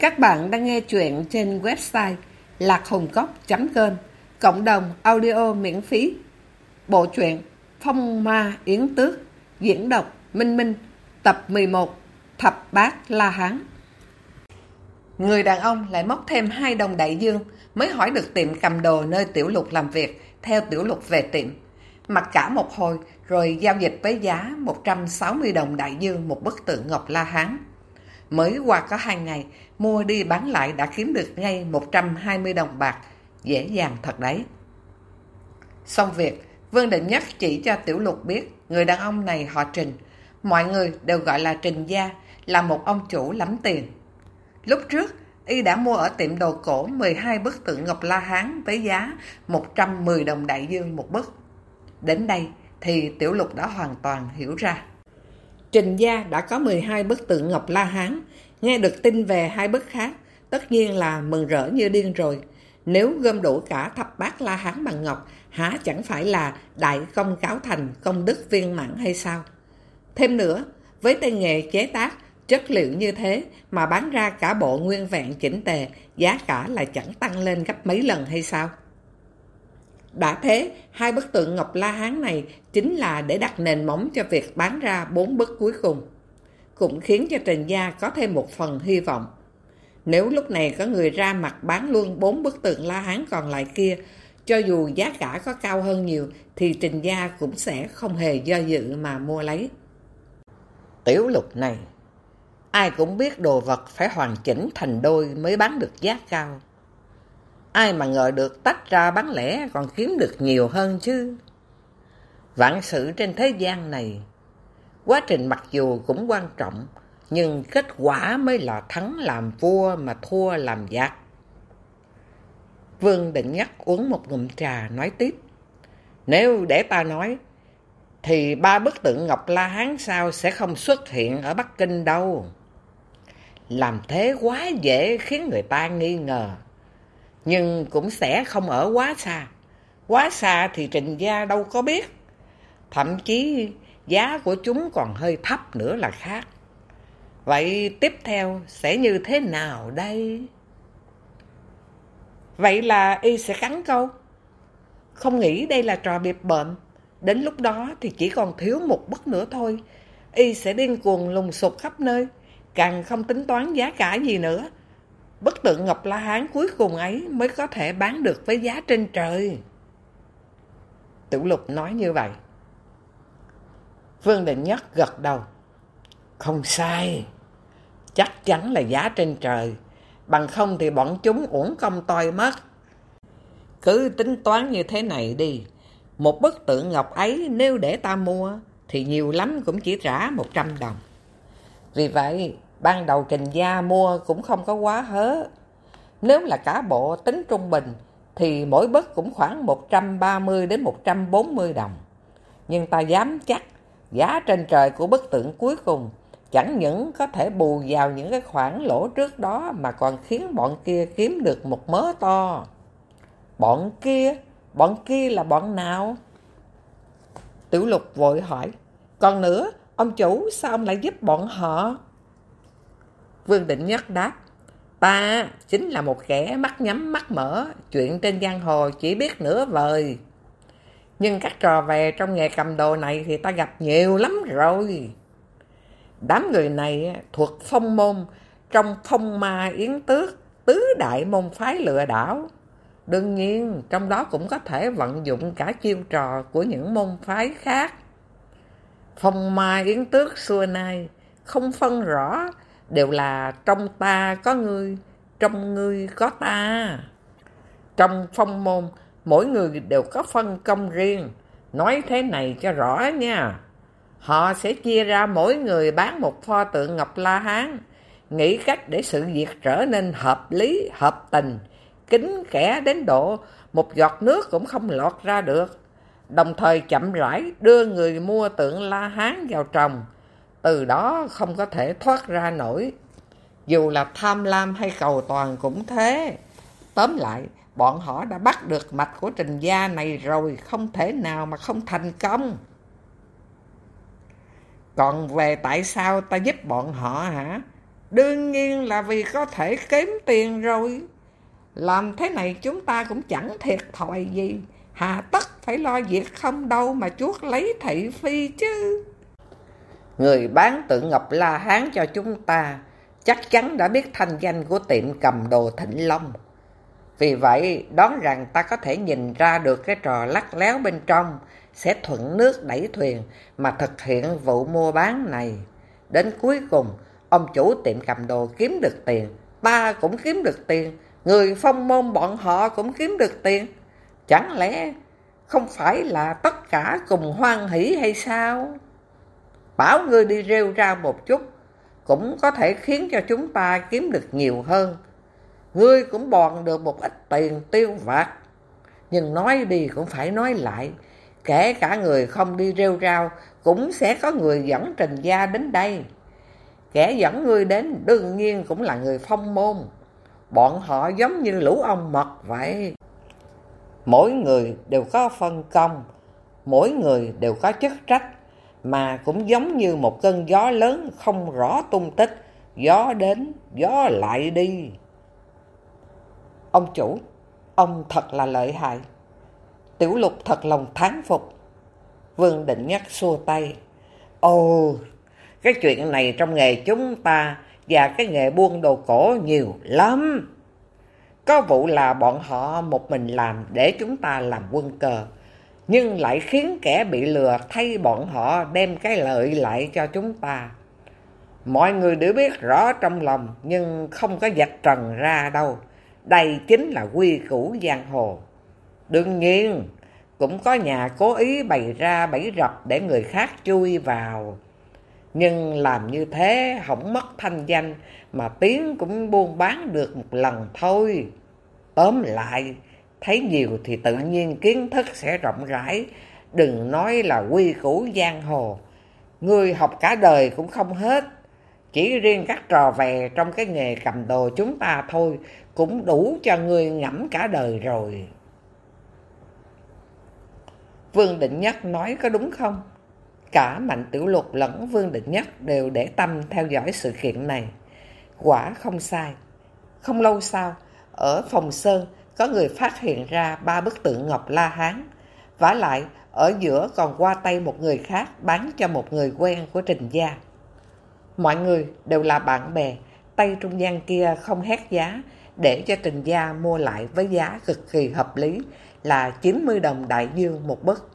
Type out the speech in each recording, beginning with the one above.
Các bạn đang nghe chuyện trên website lạc.hùng.com Cộng đồng audio miễn phí Bộ truyện Phong Ma Yến Tước, Diễn đọc Minh Minh, Tập 11 Thập Bát La Hán Người đàn ông lại móc thêm hai đồng đại dương mới hỏi được tiệm cầm đồ nơi Tiểu Lục làm việc, theo Tiểu Lục về tiệm. Mặc cả một hồi, rồi giao dịch với giá 160 đồng đại dương một bức tượng Ngọc La Hán. Mới qua có hai ngày, mua đi bán lại đã kiếm được ngay 120 đồng bạc, dễ dàng thật đấy. Xong việc, Vương Định Nhất chỉ cho Tiểu Lục biết người đàn ông này họ Trình. Mọi người đều gọi là Trình Gia, là một ông chủ lắm tiền. Lúc trước, y đã mua ở tiệm đồ cổ 12 bức tượng Ngọc La Hán với giá 110 đồng đại dương một bức. Đến đây thì Tiểu Lục đã hoàn toàn hiểu ra. Trình Gia đã có 12 bức tượng Ngọc La Hán, nghe được tin về hai bức khác, tất nhiên là mừng rỡ như điên rồi. Nếu gom đủ cả thập bát La Hán bằng Ngọc, há chẳng phải là đại công cáo thành, công đức viên mãn hay sao? Thêm nữa, với tay nghề chế tác, chất liệu như thế mà bán ra cả bộ nguyên vẹn chỉnh tề, giá cả là chẳng tăng lên gấp mấy lần hay sao? Đã thế, hai bức tượng Ngọc La Hán này chính là để đặt nền móng cho việc bán ra bốn bức cuối cùng. Cũng khiến cho Trình Gia có thêm một phần hy vọng. Nếu lúc này có người ra mặt bán luôn bốn bức tượng La Hán còn lại kia, cho dù giá cả có cao hơn nhiều thì Trình Gia cũng sẽ không hề do dự mà mua lấy. Tiểu lục này, ai cũng biết đồ vật phải hoàn chỉnh thành đôi mới bán được giá cao. Ai mà ngờ được tách ra bán lẻ còn kiếm được nhiều hơn chứ. Vạn sự trên thế gian này, quá trình mặc dù cũng quan trọng, nhưng kết quả mới là thắng làm vua mà thua làm giặc. Vương định nhắc uống một ngụm trà nói tiếp. Nếu để ta nói, thì ba bức tượng Ngọc La Hán sao sẽ không xuất hiện ở Bắc Kinh đâu. Làm thế quá dễ khiến người ta nghi ngờ nhưng cũng sẽ không ở quá xa. Quá xa thì Trình Gia đâu có biết. Thậm chí giá của chúng còn hơi thấp nữa là khác. Vậy tiếp theo sẽ như thế nào đây? Vậy là y sẽ cắn câu. Không nghĩ đây là trò biệt bệnh. Đến lúc đó thì chỉ còn thiếu một bức nữa thôi. Y sẽ điên cuồng lùng sụp khắp nơi. Càng không tính toán giá cả gì nữa bức tượng Ngọc La Hán cuối cùng ấy mới có thể bán được với giá trên trời. Tiểu lục nói như vậy. Vương Định Nhất gật đầu. Không sai. Chắc chắn là giá trên trời. Bằng không thì bọn chúng uổng công toi mất. Cứ tính toán như thế này đi. Một bức tượng ngọc ấy nếu để ta mua thì nhiều lắm cũng chỉ trả 100 đồng. Vì vậy, Ban đầu Trình Gia mua cũng không có quá hớ. Nếu là cả bộ tính trung bình, thì mỗi bức cũng khoảng 130 đến 140 đồng. Nhưng ta dám chắc, giá trên trời của bức tượng cuối cùng chẳng những có thể bù vào những cái khoản lỗ trước đó mà còn khiến bọn kia kiếm được một mớ to. Bọn kia? Bọn kia là bọn nào? Tiểu lục vội hỏi, còn nữa, ông chủ sao ông lại giúp bọn họ? Vương Định Nhất đáp, ta chính là một kẻ mắt nhắm mắt mở, chuyện trên giang hồ chỉ biết nửa vời. Nhưng các trò về trong nghề cầm đồ này thì ta gặp nhiều lắm rồi. Đám người này thuộc phong môn, trong phong ma yến tước, tứ đại môn phái lừa đảo. Đương nhiên, trong đó cũng có thể vận dụng cả chiêu trò của những môn phái khác. Phong ma yến tước xưa nay không phân rõ đều là trong ta có ngươi, trong ngươi có ta. Trong phong môn, mỗi người đều có phân công riêng. Nói thế này cho rõ nha. Họ sẽ chia ra mỗi người bán một pho tượng Ngọc La Hán, nghĩ cách để sự việc trở nên hợp lý, hợp tình, kính kẻ đến độ một giọt nước cũng không lọt ra được. Đồng thời chậm rãi đưa người mua tượng La Hán vào trồng, từ đó không có thể thoát ra nổi. Dù là tham lam hay cầu toàn cũng thế. Tóm lại, bọn họ đã bắt được mạch của trình gia này rồi, không thể nào mà không thành công. Còn về tại sao ta giúp bọn họ hả? Đương nhiên là vì có thể kiếm tiền rồi. Làm thế này chúng ta cũng chẳng thiệt thòi gì. Hà tất phải lo việc không đâu mà chuốt lấy thị phi chứ. Người bán tự Ngọc La Hán cho chúng ta chắc chắn đã biết thanh danh của tiệm cầm đồ Thịnh Long. Vì vậy, đoán rằng ta có thể nhìn ra được cái trò lắc léo bên trong sẽ thuận nước đẩy thuyền mà thực hiện vụ mua bán này. Đến cuối cùng, ông chủ tiệm cầm đồ kiếm được tiền, ta cũng kiếm được tiền, người phong môn bọn họ cũng kiếm được tiền. Chẳng lẽ không phải là tất cả cùng hoan hỷ hay sao? Bảo ngươi đi rêu ra một chút, cũng có thể khiến cho chúng ta kiếm được nhiều hơn. Ngươi cũng bòn được một ít tiền tiêu vặt. Nhưng nói đi cũng phải nói lại, kể cả người không đi rêu rao, cũng sẽ có người dẫn Trình Gia đến đây. Kẻ dẫn ngươi đến đương nhiên cũng là người phong môn. Bọn họ giống như lũ ong mật vậy. Mỗi người đều có phân công, mỗi người đều có chức trách, mà cũng giống như một cơn gió lớn không rõ tung tích, gió đến, gió lại đi. Ông chủ, ông thật là lợi hại. Tiểu lục thật lòng thán phục. Vương định nhắc xua tay. Ồ, cái chuyện này trong nghề chúng ta và cái nghề buôn đồ cổ nhiều lắm. Có vụ là bọn họ một mình làm để chúng ta làm quân cờ, nhưng lại khiến kẻ bị lừa thay bọn họ đem cái lợi lại cho chúng ta. Mọi người đều biết rõ trong lòng nhưng không có dạch trần ra đâu. Đây chính là quy củ giang hồ. Đương nhiên, cũng có nhà cố ý bày ra bẫy rập để người khác chui vào. Nhưng làm như thế không mất thanh danh mà tiếng cũng buôn bán được một lần thôi. Tóm lại, thấy nhiều thì tự nhiên kiến thức sẽ rộng rãi, đừng nói là quy củ giang hồ. Người học cả đời cũng không hết, chỉ riêng các trò vè trong cái nghề cầm đồ chúng ta thôi cũng đủ cho người ngẫm cả đời rồi. Vương Định Nhất nói có đúng không? Cả Mạnh Tiểu Lục lẫn Vương Định Nhất đều để tâm theo dõi sự kiện này. Quả không sai. Không lâu sau, ở phòng Sơn có người phát hiện ra ba bức tượng Ngọc La Hán. vả lại, ở giữa còn qua tay một người khác bán cho một người quen của Trình Gia. Mọi người đều là bạn bè, tay trung gian kia không hét giá để cho Trình Gia mua lại với giá cực kỳ hợp lý là 90 đồng đại dương một bức.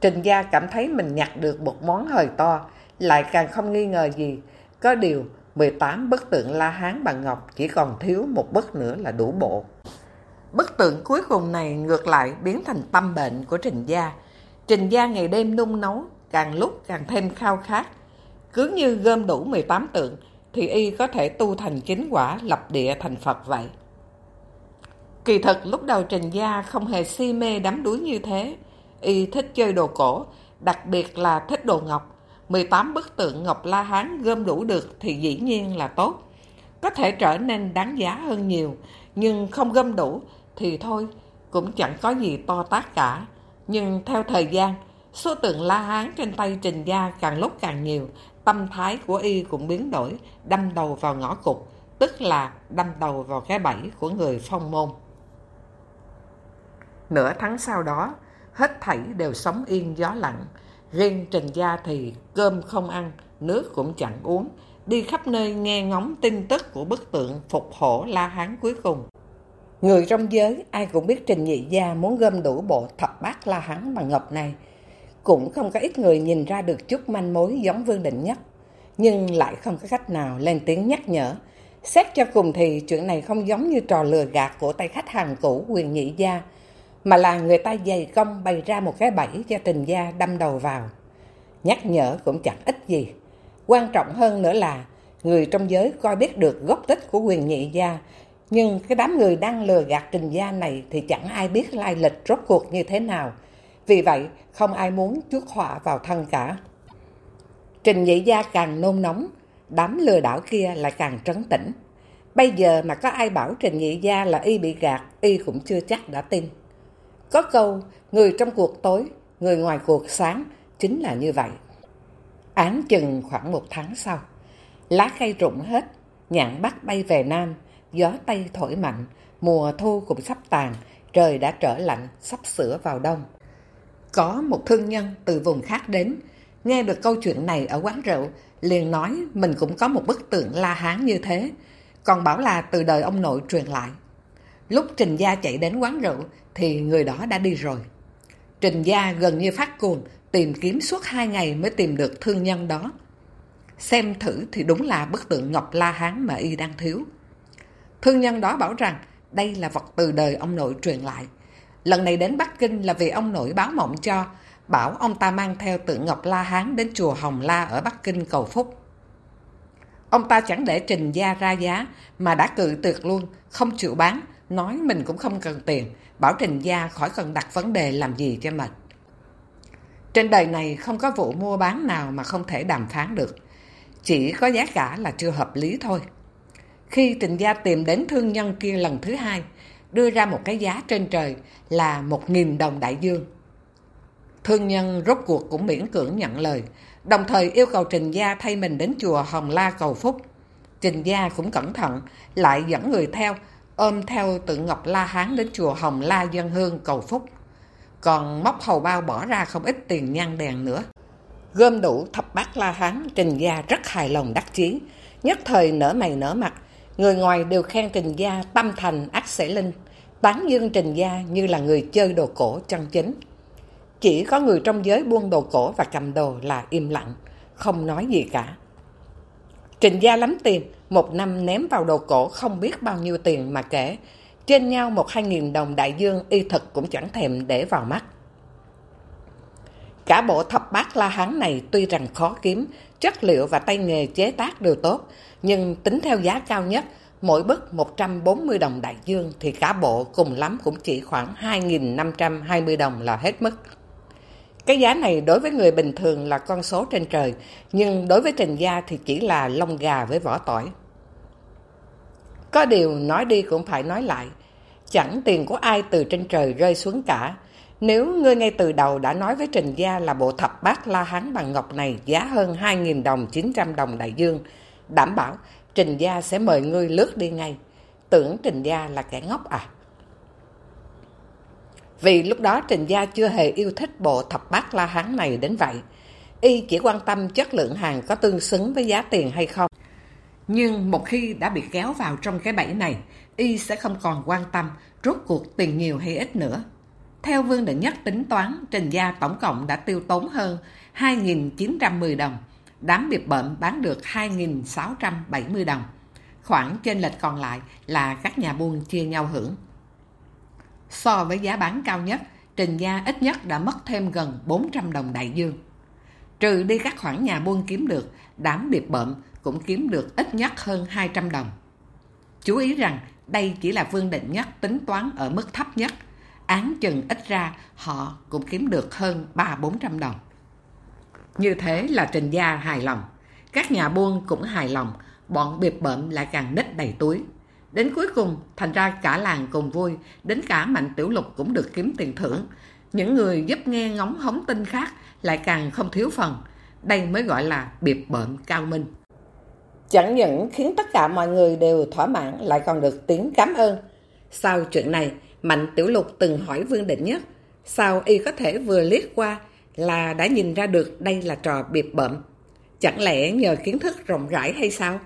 Trình Gia cảm thấy mình nhặt được một món hời to, lại càng không nghi ngờ gì. Có điều, 18 bức tượng La Hán bằng ngọc chỉ còn thiếu một bức nữa là đủ bộ. Bức tượng cuối cùng này ngược lại biến thành tâm bệnh của Trình Gia. Trình Gia ngày đêm nung nấu, càng lúc càng thêm khao khát. Cứ như gom đủ 18 tượng, thì y có thể tu thành chính quả lập địa thành Phật vậy. Kỳ thật lúc đầu Trình Gia không hề si mê đắm đuối như thế. Y thích chơi đồ cổ, đặc biệt là thích đồ ngọc. 18 bức tượng Ngọc La Hán gom đủ được thì dĩ nhiên là tốt. Có thể trở nên đáng giá hơn nhiều, nhưng không gom đủ thì thôi, cũng chẳng có gì to tác cả. Nhưng theo thời gian, số tượng La Hán trên tay Trình Gia càng lúc càng nhiều, tâm thái của y cũng biến đổi, đâm đầu vào ngõ cục, tức là đâm đầu vào cái bẫy của người phong môn. Nửa tháng sau đó, hết thảy đều sống yên gió lặng. Riêng Trình Gia thì cơm không ăn, nước cũng chẳng uống, đi khắp nơi nghe ngóng tin tức của bức tượng phục hổ La Hán cuối cùng. Người trong giới ai cũng biết Trình Nhị Gia muốn gom đủ bộ thập bát La Hán bằng ngọc này. Cũng không có ít người nhìn ra được chút manh mối giống Vương Định Nhất, nhưng lại không có cách nào lên tiếng nhắc nhở. Xét cho cùng thì chuyện này không giống như trò lừa gạt của tay khách hàng cũ quyền nhị gia, mà là người ta dày công bày ra một cái bẫy cho trình gia đâm đầu vào. Nhắc nhở cũng chẳng ít gì. Quan trọng hơn nữa là người trong giới coi biết được gốc tích của quyền nhị gia, nhưng cái đám người đang lừa gạt trình gia này thì chẳng ai biết lai lịch rốt cuộc như thế nào. Vì vậy, không ai muốn chuốc họa vào thân cả. Trình nhị gia càng nôn nóng, đám lừa đảo kia lại càng trấn tĩnh. Bây giờ mà có ai bảo Trình nhị gia là y bị gạt, y cũng chưa chắc đã tin. Có câu, người trong cuộc tối, người ngoài cuộc sáng, chính là như vậy. Án chừng khoảng một tháng sau, Lá cây rụng hết, nhạn bắc bay về Nam, gió Tây thổi mạnh, mùa thu cũng sắp tàn, trời đã trở lạnh, sắp sửa vào đông. Có một thương nhân từ vùng khác đến, nghe được câu chuyện này ở quán rượu, liền nói mình cũng có một bức tượng La Hán như thế, còn bảo là từ đời ông nội truyền lại. Lúc Trình Gia chạy đến quán rượu thì người đó đã đi rồi. Trình Gia gần như phát cuồng, tìm kiếm suốt hai ngày mới tìm được thương nhân đó. Xem thử thì đúng là bức tượng Ngọc La Hán mà y đang thiếu. Thương nhân đó bảo rằng đây là vật từ đời ông nội truyền lại. Lần này đến Bắc Kinh là vì ông nội báo mộng cho, bảo ông ta mang theo tượng Ngọc La Hán đến chùa Hồng La ở Bắc Kinh cầu phúc. Ông ta chẳng để trình gia ra giá mà đã cự tuyệt luôn, không chịu bán, nói mình cũng không cần tiền, bảo trình gia khỏi cần đặt vấn đề làm gì cho mệt. Trên đời này không có vụ mua bán nào mà không thể đàm phán được. Chỉ có giá cả là chưa hợp lý thôi. Khi trình gia tìm đến thương nhân kia lần thứ hai, đưa ra một cái giá trên trời là một nghìn đồng đại dương. Thương nhân rốt cuộc cũng miễn cưỡng nhận lời, đồng thời yêu cầu Trình Gia thay mình đến chùa Hồng La cầu phúc. Trình Gia cũng cẩn thận, lại dẫn người theo, ôm theo tượng Ngọc La Hán đến chùa Hồng La dân hương cầu phúc. Còn móc hầu bao bỏ ra không ít tiền nhang đèn nữa. Gom đủ thập bát La Hán, Trình Gia rất hài lòng đắc chí. Nhất thời nở mày nở mặt, người ngoài đều khen Trình Gia tâm thành ác sẽ linh, tán dương Trình Gia như là người chơi đồ cổ chân chính. Chỉ có người trong giới buôn đồ cổ và cầm đồ là im lặng, không nói gì cả. Trình Gia lắm tiền, một năm ném vào đồ cổ không biết bao nhiêu tiền mà kể. Trên nhau một hai nghìn đồng đại dương y thực cũng chẳng thèm để vào mắt. Cả bộ thập bát la hán này tuy rằng khó kiếm, chất liệu và tay nghề chế tác đều tốt, nhưng tính theo giá cao nhất, mỗi bức 140 đồng đại dương thì cả bộ cùng lắm cũng chỉ khoảng 2.520 đồng là hết mức. Cái giá này đối với người bình thường là con số trên trời, nhưng đối với Trình Gia thì chỉ là lông gà với vỏ tỏi. Có điều nói đi cũng phải nói lại, chẳng tiền của ai từ trên trời rơi xuống cả. Nếu ngươi ngay từ đầu đã nói với Trình Gia là bộ thập bát la hán bằng ngọc này giá hơn 2.000 đồng 900 đồng đại dương, đảm bảo Trình Gia sẽ mời ngươi lướt đi ngay. Tưởng Trình Gia là kẻ ngốc à? Vì lúc đó Trình Gia chưa hề yêu thích bộ thập bát la hán này đến vậy. Y chỉ quan tâm chất lượng hàng có tương xứng với giá tiền hay không. Nhưng một khi đã bị kéo vào trong cái bẫy này, Y sẽ không còn quan tâm rốt cuộc tiền nhiều hay ít nữa. Theo Vương Định Nhất tính toán, Trình Gia tổng cộng đã tiêu tốn hơn 2.910 đồng. Đám biệt bệnh bán được 2.670 đồng. Khoản trên lệch còn lại là các nhà buôn chia nhau hưởng. So với giá bán cao nhất, Trình Gia ít nhất đã mất thêm gần 400 đồng đại dương. Trừ đi các khoản nhà buôn kiếm được, đám biệt bợm cũng kiếm được ít nhất hơn 200 đồng. Chú ý rằng đây chỉ là Vương Định Nhất tính toán ở mức thấp nhất. Án chừng ít ra họ cũng kiếm được hơn 3-400 đồng. Như thế là Trình Gia hài lòng. Các nhà buôn cũng hài lòng, bọn biệt bợm lại càng nít đầy túi. Đến cuối cùng, thành ra cả làng cùng vui, đến cả Mạnh Tiểu Lục cũng được kiếm tiền thưởng. Những người giúp nghe ngóng hóng tin khác lại càng không thiếu phần. Đây mới gọi là biệt bợm cao minh. Chẳng những khiến tất cả mọi người đều thỏa mãn lại còn được tiếng cảm ơn. Sau chuyện này, Mạnh Tiểu Lục từng hỏi Vương Định Nhất, sao y có thể vừa liếc qua là đã nhìn ra được đây là trò biệt bợm? Chẳng lẽ nhờ kiến thức rộng rãi hay sao?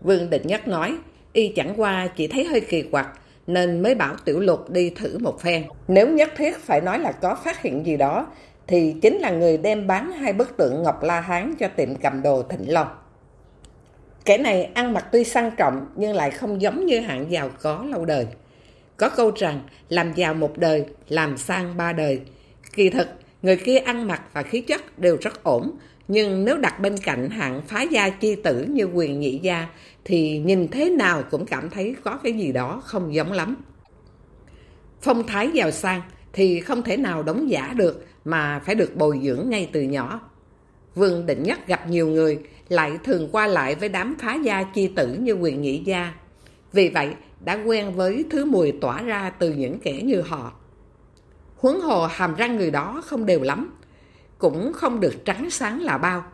Vương Định Nhất nói, y chẳng qua chỉ thấy hơi kỳ quặc, nên mới bảo Tiểu Lục đi thử một phen. Nếu nhất thiết phải nói là có phát hiện gì đó, thì chính là người đem bán hai bức tượng Ngọc La Hán cho tiệm cầm đồ Thịnh Long. Kẻ này ăn mặc tuy sang trọng nhưng lại không giống như hạng giàu có lâu đời. Có câu rằng làm giàu một đời, làm sang ba đời. Kỳ thực, người kia ăn mặc và khí chất đều rất ổn, nhưng nếu đặt bên cạnh hạng phá gia chi tử như quyền nhị gia thì nhìn thế nào cũng cảm thấy có cái gì đó không giống lắm. Phong thái giàu sang thì không thể nào đóng giả được mà phải được bồi dưỡng ngay từ nhỏ. Vương Định Nhất gặp nhiều người lại thường qua lại với đám phá gia chi tử như quyền nhị gia. Vì vậy đã quen với thứ mùi tỏa ra từ những kẻ như họ. Huấn hồ hàm răng người đó không đều lắm, cũng không được trắng sáng là bao.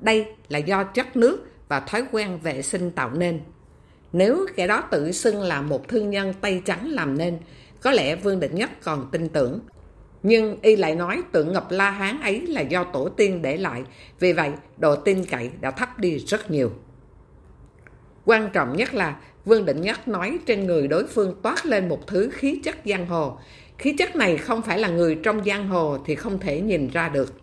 Đây là do chất nước và thói quen vệ sinh tạo nên. Nếu kẻ đó tự xưng là một thương nhân Tây Trắng làm nên, có lẽ Vương Định Nhất còn tin tưởng. Nhưng y lại nói tượng ngập La Hán ấy là do tổ tiên để lại, vì vậy độ tin cậy đã thấp đi rất nhiều. Quan trọng nhất là Vương Định Nhất nói trên người đối phương toát lên một thứ khí chất giang hồ. Khí chất này không phải là người trong giang hồ thì không thể nhìn ra được.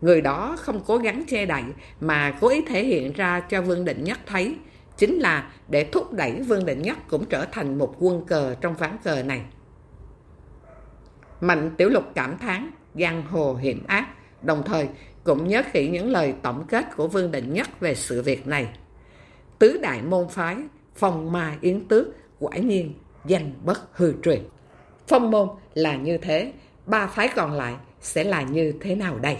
Người đó không cố gắng che đậy mà cố ý thể hiện ra cho Vương Định Nhất thấy, chính là để thúc đẩy Vương Định Nhất cũng trở thành một quân cờ trong ván cờ này. Mạnh Tiểu Lục cảm thán giang hồ hiểm ác, đồng thời cũng nhớ kỹ những lời tổng kết của Vương Định Nhất về sự việc này. Tứ đại môn phái, phong ma yến tước, quả nhiên danh bất hư truyền. Phong môn là như thế, ba phái còn lại sẽ là như thế nào đây?